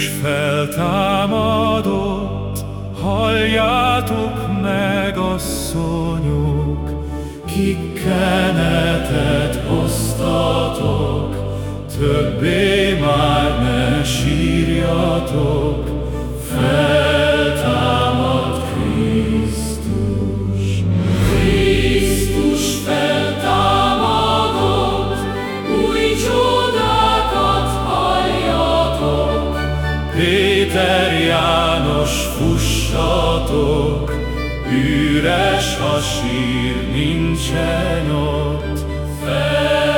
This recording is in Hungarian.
Jézus feltámadott, halljátok meg, asszonyok, kik kenetet hoztatok, többé már ne sírjatok, fel. Péter János fussatok, Üres a sír, nincsen ott, Feltámad